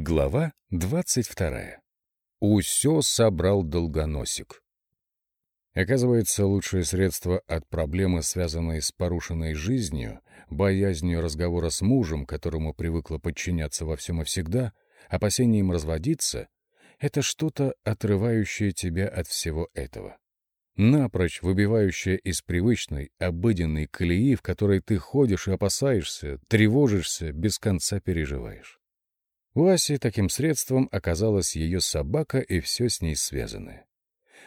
Глава двадцать вторая. Усё собрал долгоносик. Оказывается, лучшее средство от проблемы, связанной с порушенной жизнью, боязнью разговора с мужем, которому привыкла подчиняться во всем и всегда, опасением разводиться — это что-то, отрывающее тебя от всего этого. Напрочь выбивающее из привычной, обыденной колеи, в которой ты ходишь и опасаешься, тревожишься, без конца переживаешь. У Аси таким средством оказалась ее собака и все с ней связанное.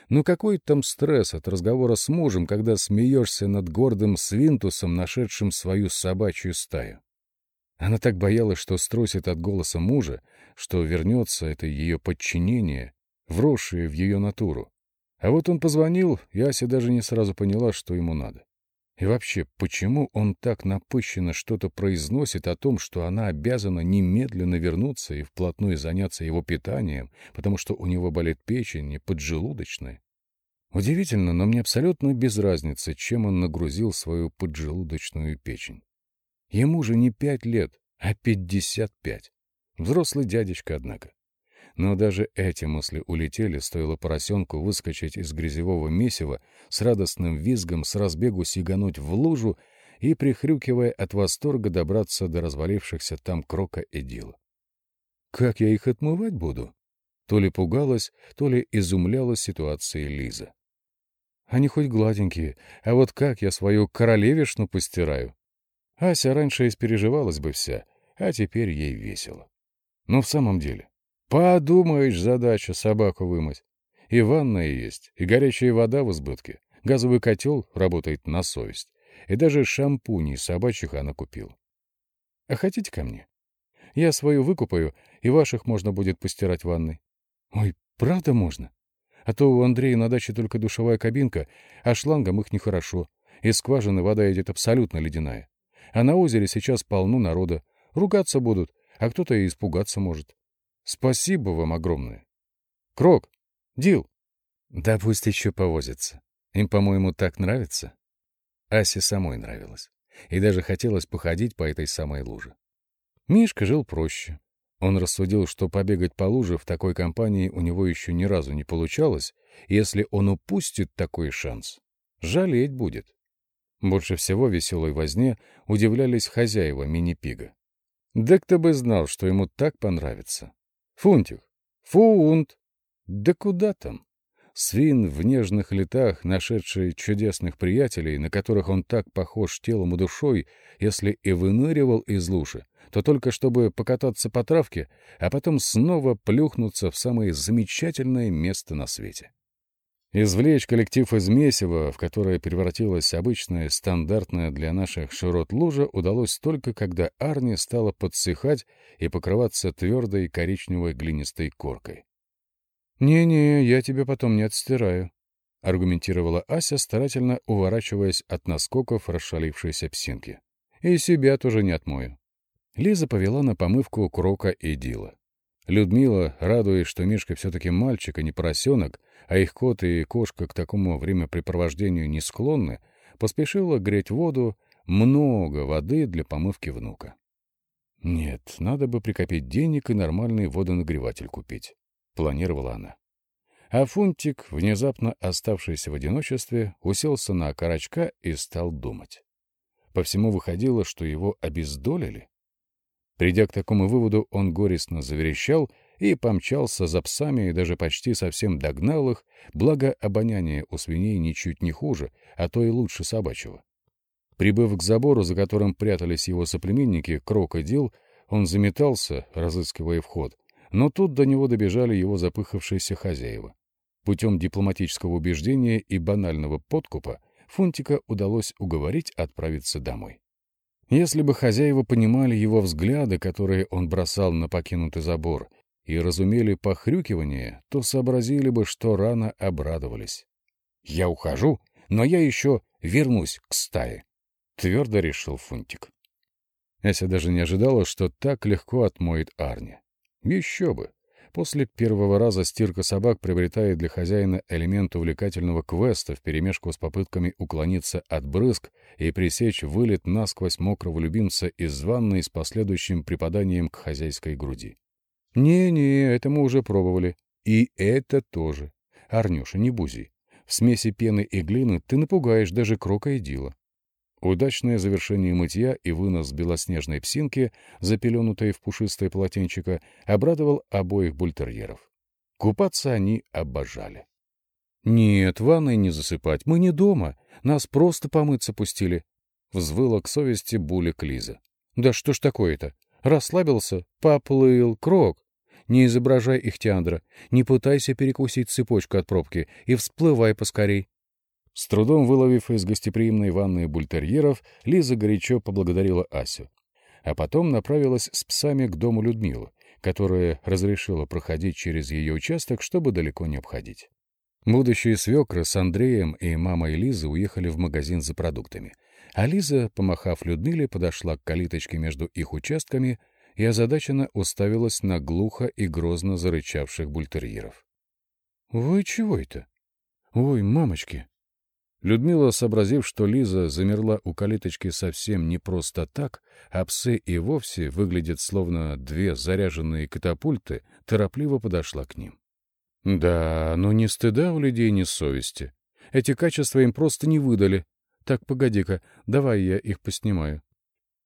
Но какой там стресс от разговора с мужем, когда смеешься над гордым свинтусом, нашедшим свою собачью стаю? Она так боялась, что струсит от голоса мужа, что вернется это ее подчинение, вросшее в ее натуру. А вот он позвонил, и Ася даже не сразу поняла, что ему надо. И вообще, почему он так напыщенно что-то произносит о том, что она обязана немедленно вернуться и вплотную заняться его питанием, потому что у него болит печень и поджелудочная? Удивительно, но мне абсолютно без разницы, чем он нагрузил свою поджелудочную печень. Ему же не пять лет, а пятьдесят пять. Взрослый дядечка, однако. Но даже эти мысли улетели, стоило поросенку выскочить из грязевого месива, с радостным визгом с разбегу сигануть в лужу и, прихрюкивая от восторга, добраться до развалившихся там крока и дила. «Как я их отмывать буду?» То ли пугалась, то ли изумлялась ситуацией Лиза. «Они хоть гладенькие, а вот как я свою королевишну постираю?» Ася раньше испереживалась бы вся, а теперь ей весело. Но в самом деле, Подумаешь, задача собаку вымыть. И ванная есть, и горячая вода в избытке. Газовый котел работает на совесть. И даже шампуней собачьих она купила. А хотите ко мне? Я свою выкупаю, и ваших можно будет постирать в ванной. Ой, правда можно? А то у Андрея на даче только душевая кабинка, а шлангом их нехорошо. Из скважины вода идет абсолютно ледяная. А на озере сейчас полно народа. Ругаться будут, а кто-то и испугаться может. Спасибо вам огромное. Крок, Дил. Да пусть еще повозятся. Им, по-моему, так нравится. Асе самой нравилось. И даже хотелось походить по этой самой луже. Мишка жил проще. Он рассудил, что побегать по луже в такой компании у него еще ни разу не получалось, и если он упустит такой шанс, жалеть будет. Больше всего веселой возне удивлялись хозяева мини-пига. Да кто бы знал, что ему так понравится. Фунтик. Фунт. Да куда там? Свин в нежных летах, нашедший чудесных приятелей, на которых он так похож телом и душой, если и выныривал из лужи, то только чтобы покататься по травке, а потом снова плюхнуться в самое замечательное место на свете. Извлечь коллектив из месива, в которое превратилась обычная, стандартная для наших широт лужа, удалось только, когда Арни стала подсыхать и покрываться твердой коричневой глинистой коркой. «Не-не, я тебя потом не отстираю», — аргументировала Ася, старательно уворачиваясь от наскоков расшалившейся псинки. «И себя тоже не отмою». Лиза повела на помывку Крока и Дила. Людмила, радуясь, что Мишка все-таки мальчик, а не поросенок, а их кот и кошка к такому времяпрепровождению не склонны, поспешила греть воду, много воды для помывки внука. «Нет, надо бы прикопить денег и нормальный водонагреватель купить», — планировала она. А Фунтик, внезапно оставшийся в одиночестве, уселся на окорочка и стал думать. По всему выходило, что его обездолили. Придя к такому выводу, он горестно заверещал и помчался за псами и даже почти совсем догнал их, благо обоняние у свиней ничуть не хуже, а то и лучше собачьего. Прибыв к забору, за которым прятались его соплеменники, крокодил, он заметался, разыскивая вход, но тут до него добежали его запыхавшиеся хозяева. Путем дипломатического убеждения и банального подкупа Фунтика удалось уговорить отправиться домой. Если бы хозяева понимали его взгляды, которые он бросал на покинутый забор, и разумели похрюкивание, то сообразили бы, что рано обрадовались. «Я ухожу, но я еще вернусь к стае», — твердо решил Фунтик. Эся даже не ожидала, что так легко отмоет Арни. Еще бы! После первого раза стирка собак приобретает для хозяина элемент увлекательного квеста вперемешку с попытками уклониться от брызг и пресечь вылет насквозь мокрого любимца из ванной с последующим припаданием к хозяйской груди. Не-не, это мы уже пробовали. И это тоже. Арнюша, не бузи. В смеси пены и глины ты напугаешь даже крокодила. Удачное завершение мытья и вынос белоснежной псинки, запеленутой в пушистое полотенчико, обрадовал обоих бультерьеров. Купаться они обожали. «Нет, ванной не засыпать, мы не дома, нас просто помыться пустили», — взвыла к совести булик Лиза. «Да что ж такое-то? Расслабился, поплыл, крок. Не изображай ихтиандра, не пытайся перекусить цепочку от пробки и всплывай поскорей. С трудом выловив из гостеприимной ванны бультерьеров, Лиза горячо поблагодарила Асю. А потом направилась с псами к дому Людмилы, которая разрешила проходить через ее участок, чтобы далеко не обходить. Будущие свекры с Андреем и мамой Лизы уехали в магазин за продуктами, а Лиза, помахав Людмиле, подошла к калиточке между их участками и озадаченно уставилась на глухо и грозно зарычавших бультерьеров. — Вы чего это? Ой, мамочки! Людмила, сообразив, что Лиза замерла у калиточки совсем не просто так, а псы и вовсе выглядят словно две заряженные катапульты, торопливо подошла к ним. Да, но ни стыда у людей, ни совести. Эти качества им просто не выдали. Так, погоди-ка, давай я их поснимаю.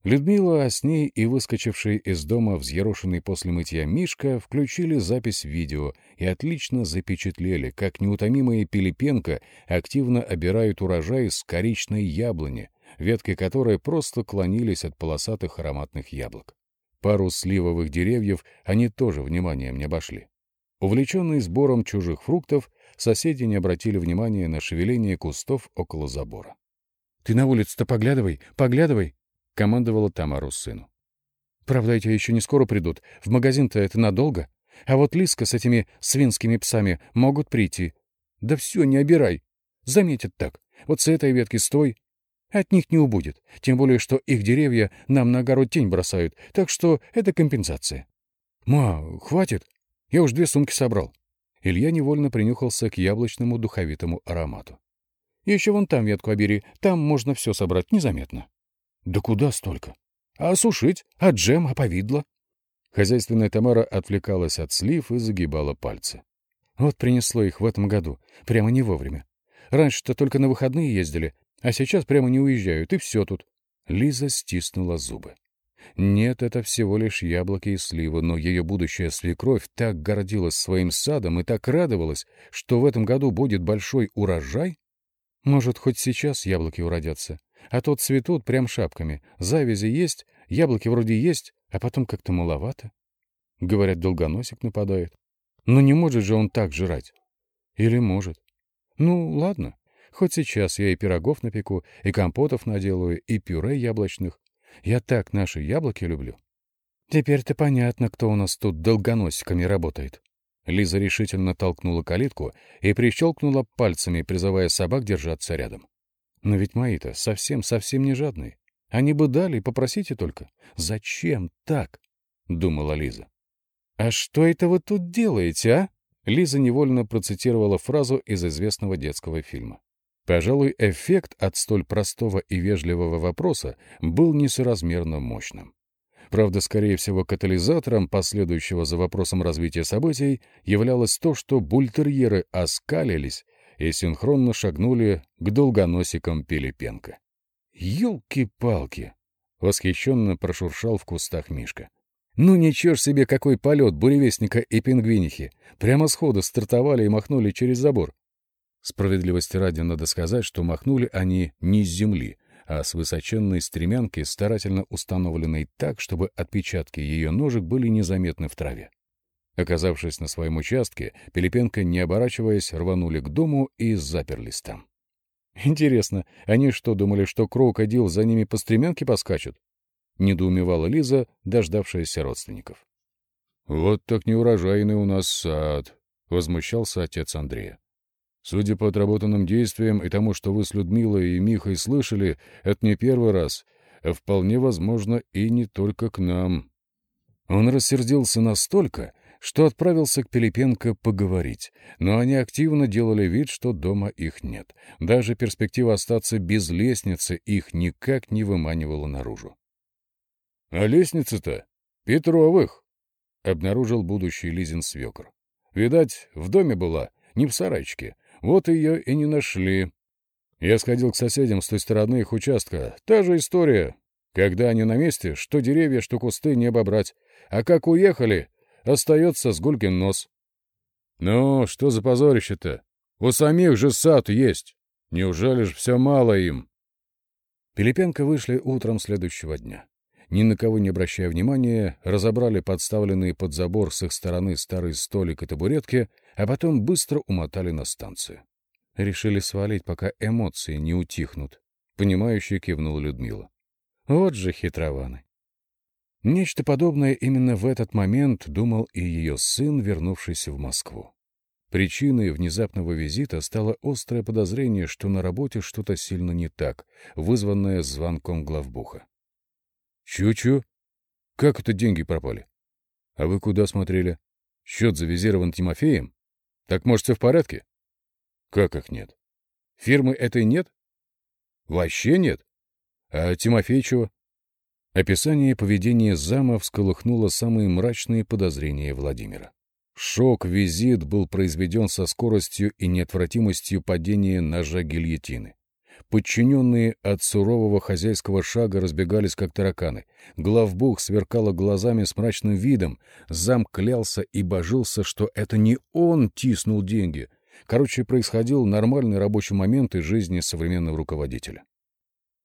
Людмила, а с ней и выскочивший из дома взъерошенный после мытья Мишка включили запись видео и отлично запечатлели, как неутомимые Пилипенко активно обирают урожай с коричной яблони, ветки которой просто клонились от полосатых ароматных яблок. Пару сливовых деревьев они тоже вниманием не обошли. Увлеченные сбором чужих фруктов, соседи не обратили внимания на шевеление кустов около забора. — Ты на улицу-то поглядывай, поглядывай! — командовала Тамару сыну. «Правда, эти еще не скоро придут. В магазин-то это надолго. А вот Лиска с этими свинскими псами могут прийти. Да все, не обирай. Заметят так. Вот с этой ветки стой. От них не убудет. Тем более, что их деревья нам на огород тень бросают. Так что это компенсация. Ма, хватит. Я уж две сумки собрал. Илья невольно принюхался к яблочному духовитому аромату. Еще вон там ветку обери. Там можно все собрать незаметно. Да куда столько? А сушить? А джем? А повидло? Хозяйственная Тамара отвлекалась от слив и загибала пальцы. Вот принесло их в этом году. Прямо не вовремя. Раньше-то только на выходные ездили, а сейчас прямо не уезжают, и все тут. Лиза стиснула зубы. Нет, это всего лишь яблоки и сливы, но ее будущая свекровь так гордилась своим садом и так радовалась, что в этом году будет большой урожай. Может, хоть сейчас яблоки уродятся, а тот цветут прям шапками. Завязи есть, яблоки вроде есть, а потом как-то маловато. Говорят, долгоносик нападает. Но не может же он так жрать. Или может. Ну, ладно. Хоть сейчас я и пирогов напеку, и компотов наделаю, и пюре яблочных. Я так наши яблоки люблю. Теперь-то понятно, кто у нас тут долгоносиками работает. Лиза решительно толкнула калитку и прищелкнула пальцами, призывая собак держаться рядом. Но ведь мои-то совсем-совсем не жадные. Они бы дали, попросите только. Зачем так? — думала Лиза. «А что это вы тут делаете, а?» Лиза невольно процитировала фразу из известного детского фильма. Пожалуй, эффект от столь простого и вежливого вопроса был несоразмерно мощным. Правда, скорее всего, катализатором последующего за вопросом развития событий являлось то, что бультерьеры оскалились и синхронно шагнули к долгоносикам Пилипенко. «Елки-палки!» — восхищенно прошуршал в кустах Мишка. «Ну ничего ж себе, какой полет буревестника и пингвинихи! Прямо сходу стартовали и махнули через забор!» Справедливости ради надо сказать, что махнули они не с земли, а с высоченной стремянки, старательно установленной так, чтобы отпечатки ее ножек были незаметны в траве. Оказавшись на своем участке, Пилипенко, не оборачиваясь, рванули к дому и заперлись там. «Интересно, они что, думали, что крокодил за ними по стремянке поскачет?» — недоумевала Лиза, дождавшаяся родственников. «Вот так неурожайный у нас сад», — возмущался отец Андрея. «Судя по отработанным действиям и тому, что вы с Людмилой и Михой слышали, это не первый раз, а вполне возможно и не только к нам». Он рассердился настолько, что отправился к Пилипенко поговорить, но они активно делали вид, что дома их нет. Даже перспектива остаться без лестницы их никак не выманивала наружу. — А лестница-то Петровых! обнаружил будущий Лизин свекр. Видать, в доме была, не в сарайчике. Вот ее и не нашли. Я сходил к соседям с той стороны их участка. Та же история. Когда они на месте, что деревья, что кусты не обобрать. А как уехали, остается сгулькин нос. Ну, что за позорище-то? У самих же сад есть. Неужели ж все мало им? Пилипенко вышли утром следующего дня. Ни на кого не обращая внимания, разобрали подставленные под забор с их стороны старый столик и табуретки, а потом быстро умотали на станцию. Решили свалить, пока эмоции не утихнут. Понимающе кивнула Людмила. Вот же хитрованы. Нечто подобное именно в этот момент думал и ее сын, вернувшийся в Москву. Причиной внезапного визита стало острое подозрение, что на работе что-то сильно не так, вызванное звонком главбуха. «Чу-чу? Как это деньги пропали? А вы куда смотрели? Счет завизирован Тимофеем? Так, может, все в порядке?» «Как их нет? Фирмы этой нет? Вообще нет? А Тимофей чего?» Описание поведения зама всколыхнуло самые мрачные подозрения Владимира. Шок-визит был произведен со скоростью и неотвратимостью падения ножа гильотины. Подчиненные от сурового хозяйского шага разбегались, как тараканы. Главбух сверкала глазами с мрачным видом. Зам клялся и божился, что это не он тиснул деньги. Короче, происходил нормальный рабочий момент из жизни современного руководителя.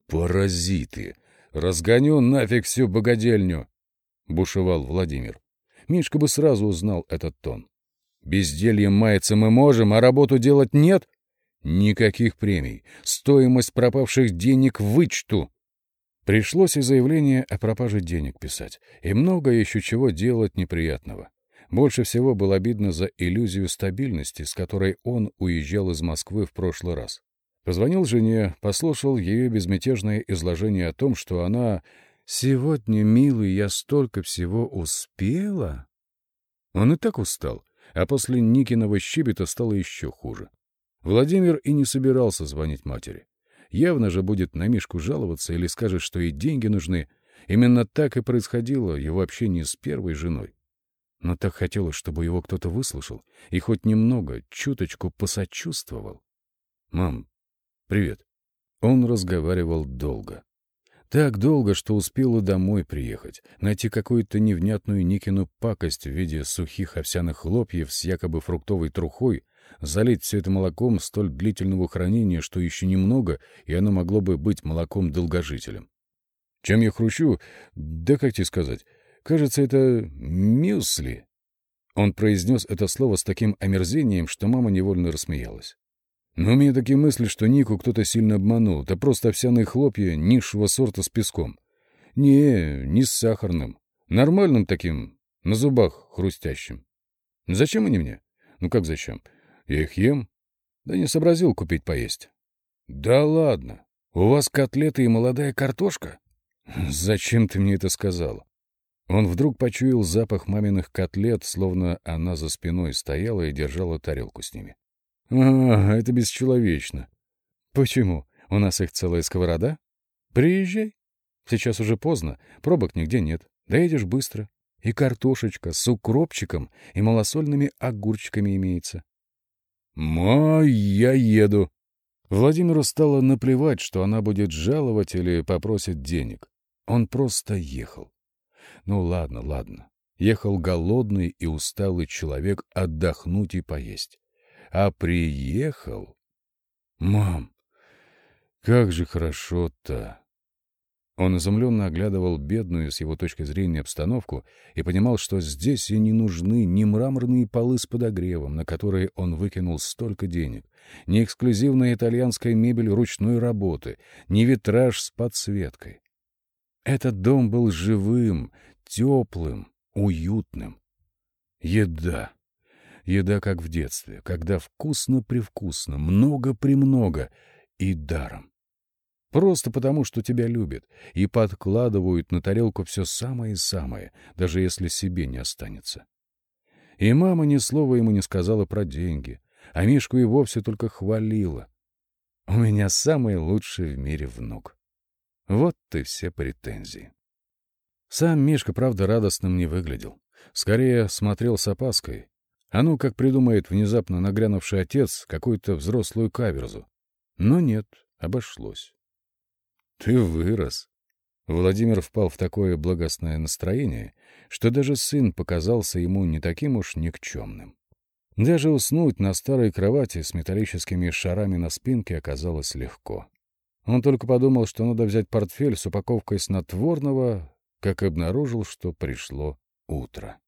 «Паразиты!» «Разгоню нафиг всю богадельню!» — бушевал Владимир. Мишка бы сразу узнал этот тон. «Бездельем маяться мы можем, а работу делать нет?» «Никаких премий. Стоимость пропавших денег вычту!» Пришлось и заявление о пропаже денег писать, и много еще чего делать неприятного. Больше всего было обидно за иллюзию стабильности, с которой он уезжал из Москвы в прошлый раз. Позвонил жене, послушал ее безмятежное изложение о том, что она «Сегодня, милый, я столько всего успела». Он и так устал, а после Никиного щебета стало еще хуже. Владимир и не собирался звонить матери. Явно же будет на Мишку жаловаться или скажет, что и деньги нужны. Именно так и происходило его общение с первой женой. Но так хотелось, чтобы его кто-то выслушал и хоть немного, чуточку посочувствовал. «Мам, «Привет». Он разговаривал долго. Так долго, что успел и домой приехать, найти какую-то невнятную Никину пакость в виде сухих овсяных хлопьев с якобы фруктовой трухой, залить все это молоком столь длительного хранения, что еще немного, и оно могло бы быть молоком-долгожителем. Чем я хрущу? Да как тебе сказать? Кажется, это мюсли. Он произнес это слово с таким омерзением, что мама невольно рассмеялась. Но у меня такие мысли, что Нику кто-то сильно обманул. Это просто овсяные хлопья низшего сорта с песком. Не, не с сахарным. Нормальным таким, на зубах хрустящим. Зачем они мне? Ну как зачем? Я их ем. Да не сообразил купить поесть. Да ладно. У вас котлеты и молодая картошка? Зачем ты мне это сказал? Он вдруг почуял запах маминых котлет, словно она за спиной стояла и держала тарелку с ними. А, это бесчеловечно. Почему? У нас их целая сковорода? Приезжай. Сейчас уже поздно, пробок нигде нет. Доедешь быстро. И картошечка с укропчиком и малосольными огурчиками имеется. «Ма, я еду!» Владимиру стало наплевать, что она будет жаловать или попросит денег. Он просто ехал. Ну ладно, ладно. Ехал голодный и усталый человек отдохнуть и поесть а приехал... Мам, как же хорошо-то! Он изумленно оглядывал бедную, с его точки зрения, обстановку и понимал, что здесь и не нужны ни мраморные полы с подогревом, на которые он выкинул столько денег, ни эксклюзивная итальянская мебель ручной работы, ни витраж с подсветкой. Этот дом был живым, теплым, уютным. Еда. Еда, как в детстве, когда вкусно-привкусно, много-премного и даром. Просто потому, что тебя любят и подкладывают на тарелку все самое-самое, даже если себе не останется. И мама ни слова ему не сказала про деньги, а Мишку и вовсе только хвалила. «У меня самый лучший в мире внук». Вот ты все претензии. Сам Мишка, правда, радостным не выглядел. Скорее смотрел с опаской. Ну, как придумает внезапно нагрянувший отец какую-то взрослую каверзу. Но нет, обошлось. «Ты вырос». Владимир впал в такое благостное настроение, что даже сын показался ему не таким уж никчемным. Даже уснуть на старой кровати с металлическими шарами на спинке оказалось легко. Он только подумал, что надо взять портфель с упаковкой снотворного, как обнаружил, что пришло утро.